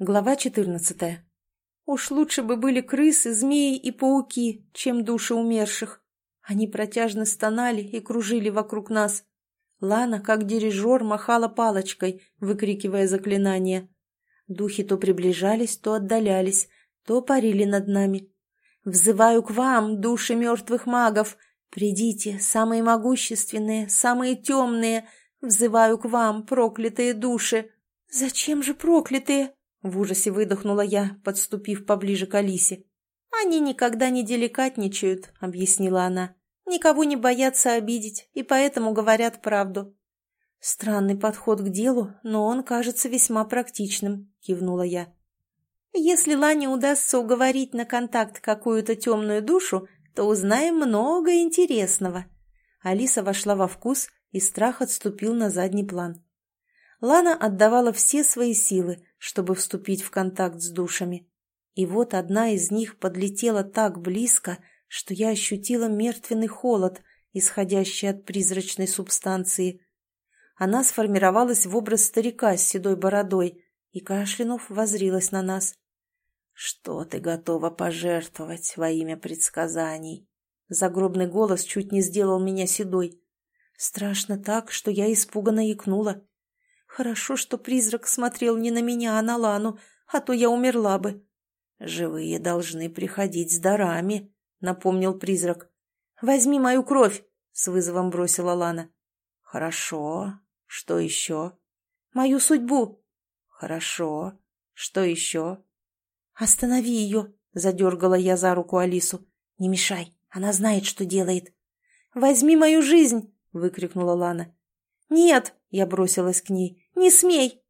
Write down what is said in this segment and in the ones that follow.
Глава 14. Уж лучше бы были крысы, змеи и пауки, чем души умерших. Они протяжно стонали и кружили вокруг нас. Лана, как дирижер, махала палочкой, выкрикивая заклинания. Духи то приближались, то отдалялись, то парили над нами. «Взываю к вам, души мертвых магов! Придите, самые могущественные, самые темные! Взываю к вам, проклятые души!» «Зачем же проклятые?» В ужасе выдохнула я, подступив поближе к Алисе. «Они никогда не деликатничают», — объяснила она. «Никого не боятся обидеть, и поэтому говорят правду». «Странный подход к делу, но он кажется весьма практичным», — кивнула я. «Если Лане удастся уговорить на контакт какую-то темную душу, то узнаем много интересного». Алиса вошла во вкус, и страх отступил на задний план. Лана отдавала все свои силы, чтобы вступить в контакт с душами. И вот одна из них подлетела так близко, что я ощутила мертвенный холод, исходящий от призрачной субстанции. Она сформировалась в образ старика с седой бородой, и Кашлянув возрилась на нас. «Что ты готова пожертвовать во имя предсказаний?» Загробный голос чуть не сделал меня седой. Страшно так, что я испуганно икнула. Хорошо, что призрак смотрел не на меня, а на Лану, а то я умерла бы. «Живые должны приходить с дарами», — напомнил призрак. «Возьми мою кровь», — с вызовом бросила Лана. «Хорошо. Что еще?» «Мою судьбу». «Хорошо. Что еще?» «Останови ее», — задергала я за руку Алису. «Не мешай, она знает, что делает». «Возьми мою жизнь!» — выкрикнула Лана. «Нет!» — я бросилась к ней. «Не смей!»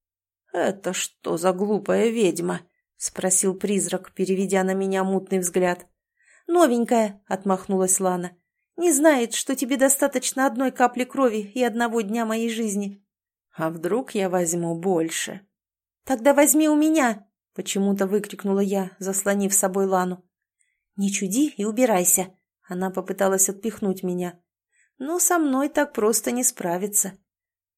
«Это что за глупая ведьма?» — спросил призрак, переведя на меня мутный взгляд. «Новенькая!» — отмахнулась Лана. «Не знает, что тебе достаточно одной капли крови и одного дня моей жизни». «А вдруг я возьму больше?» «Тогда возьми у меня!» — почему-то выкрикнула я, заслонив собой Лану. «Не чуди и убирайся!» Она попыталась отпихнуть меня. «Но со мной так просто не справиться».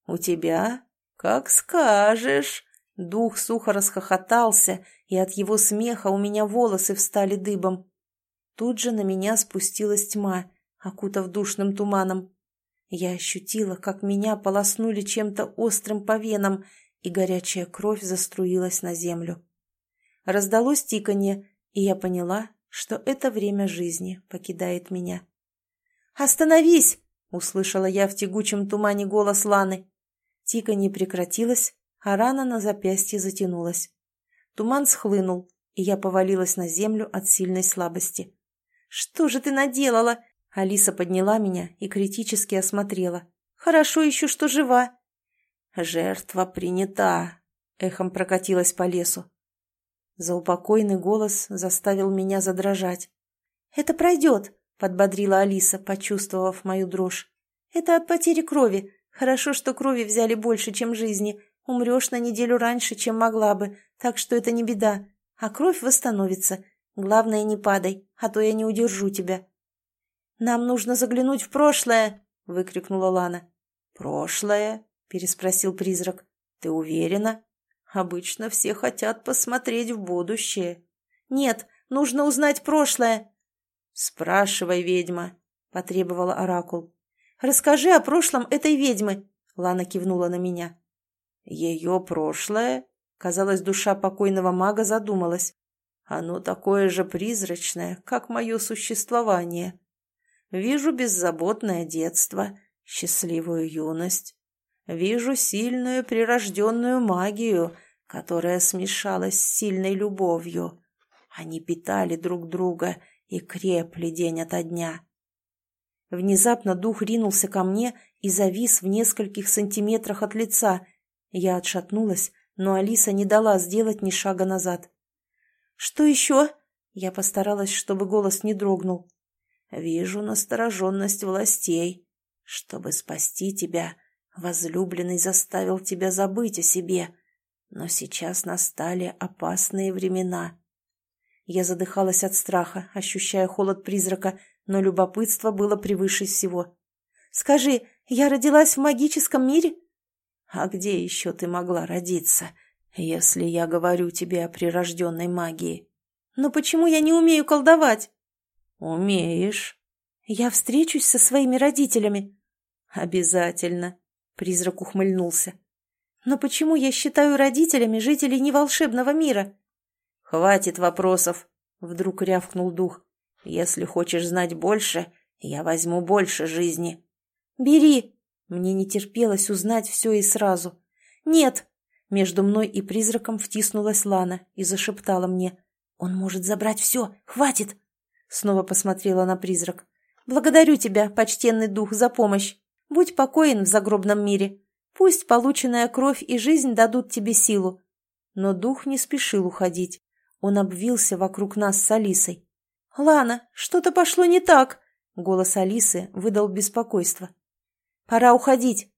«У тебя? Как скажешь!» Дух сухо расхохотался, и от его смеха у меня волосы встали дыбом. Тут же на меня спустилась тьма, окутав душным туманом. Я ощутила, как меня полоснули чем-то острым по венам, и горячая кровь заструилась на землю. Раздалось тиканье, и я поняла, что это время жизни покидает меня. «Остановись!» — услышала я в тягучем тумане голос Ланы. Тика не прекратилась, а рана на запястье затянулась. Туман схлынул, и я повалилась на землю от сильной слабости. «Что же ты наделала?» Алиса подняла меня и критически осмотрела. «Хорошо еще, что жива». «Жертва принята», — эхом прокатилась по лесу. Заупокойный голос заставил меня задрожать. «Это пройдет», — подбодрила Алиса, почувствовав мою дрожь. «Это от потери крови. Хорошо, что крови взяли больше, чем жизни. Умрешь на неделю раньше, чем могла бы, так что это не беда. А кровь восстановится. Главное, не падай, а то я не удержу тебя». «Нам нужно заглянуть в прошлое!» — выкрикнула Лана. «Прошлое?» — переспросил призрак. «Ты уверена? Обычно все хотят посмотреть в будущее». «Нет, нужно узнать прошлое!» «Спрашивай, ведьма!» — потребовала Оракул. «Расскажи о прошлом этой ведьмы», — Лана кивнула на меня. «Ее прошлое?» Казалось, душа покойного мага задумалась. «Оно такое же призрачное, как мое существование. Вижу беззаботное детство, счастливую юность. Вижу сильную прирожденную магию, которая смешалась с сильной любовью. Они питали друг друга и крепли день ото дня. Внезапно дух ринулся ко мне и завис в нескольких сантиметрах от лица. Я отшатнулась, но Алиса не дала сделать ни шага назад. «Что еще?» Я постаралась, чтобы голос не дрогнул. «Вижу настороженность властей. Чтобы спасти тебя, возлюбленный заставил тебя забыть о себе. Но сейчас настали опасные времена». Я задыхалась от страха, ощущая холод призрака, но любопытство было превыше всего. «Скажи, я родилась в магическом мире?» «А где еще ты могла родиться? если я говорю тебе о прирожденной магии. Но почему я не умею колдовать? Умеешь. Я встречусь со своими родителями. Обязательно. Призрак ухмыльнулся. Но почему я считаю родителями жителей неволшебного мира? Хватит вопросов, вдруг рявкнул дух. Если хочешь знать больше, я возьму больше жизни. Бери. Мне не терпелось узнать все и сразу. Нет. Между мной и призраком втиснулась Лана и зашептала мне. Он может забрать все. Хватит. Снова посмотрела на призрак. Благодарю тебя, почтенный дух, за помощь. Будь покоен в загробном мире. Пусть полученная кровь и жизнь дадут тебе силу. Но дух не спешил уходить. Он обвился вокруг нас с Алисой. «Лана, что-то пошло не так!» Голос Алисы выдал беспокойство. «Пора уходить!»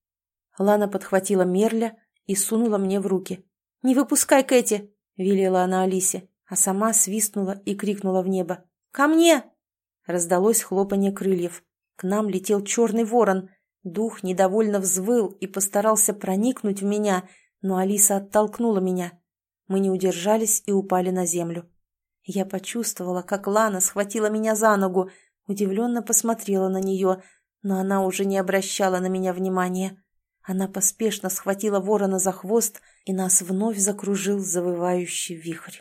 Лана подхватила Мерля и сунула мне в руки. «Не выпускай Кэти!» — велела она Алисе, а сама свистнула и крикнула в небо. «Ко мне!» Раздалось хлопанье крыльев. К нам летел черный ворон — Дух недовольно взвыл и постарался проникнуть в меня, но Алиса оттолкнула меня. Мы не удержались и упали на землю. Я почувствовала, как Лана схватила меня за ногу, удивленно посмотрела на нее, но она уже не обращала на меня внимания. Она поспешно схватила ворона за хвост, и нас вновь закружил завывающий вихрь.